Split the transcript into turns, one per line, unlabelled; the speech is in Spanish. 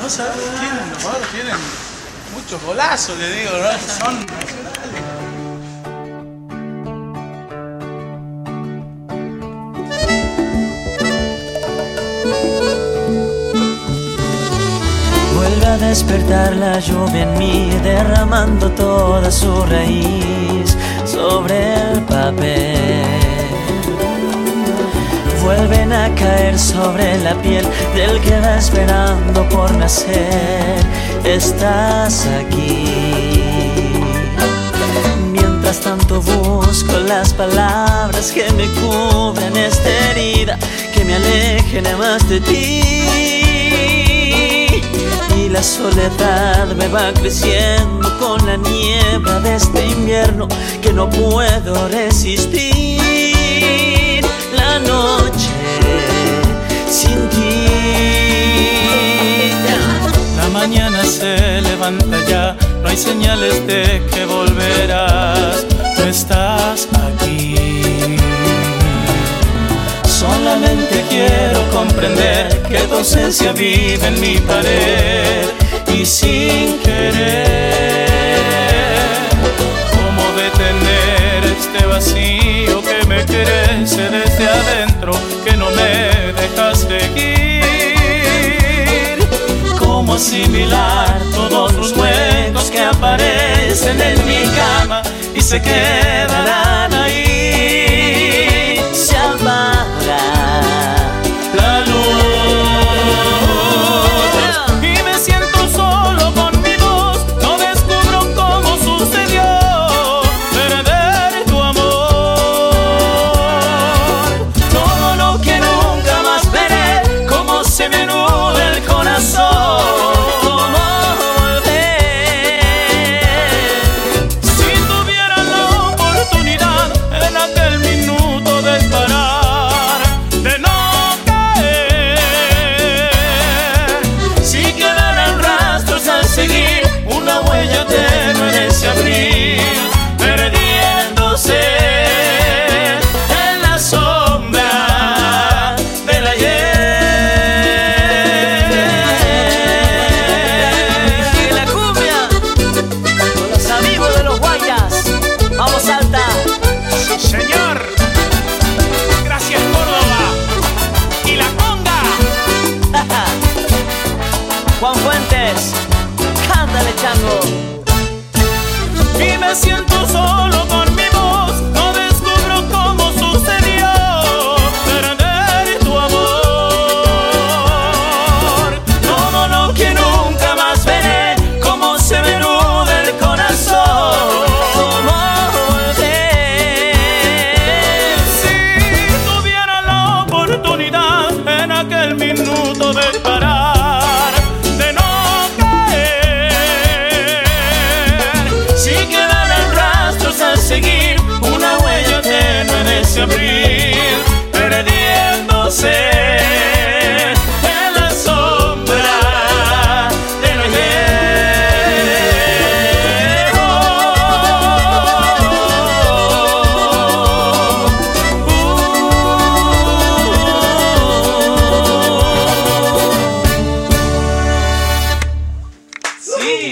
no sabes tienen los tienen muchos golazos, le digo, ¿no? Son
Vuelve a despertar la lluvia en mí, derramando toda su raíz sobre el papel. A caer sobre la piel del que va esperando por nacer. Estás aquí. Mientras tanto busco las palabras que me cubren esta herida, que me alejen más de ti. Y la soledad me va creciendo con la niebla de este invierno que no puedo resistir.
Se levanta ya, no hay señales de que volverás, tú estás aquí. Solamente quiero comprender que tu vive en mi pared y sin querer, cómo detener este vacío que me crece desde adentro, que no me deja seguir, cómo asimilar se quedarán chango. Y me siento solo de perdiéndose en la sombra Sí.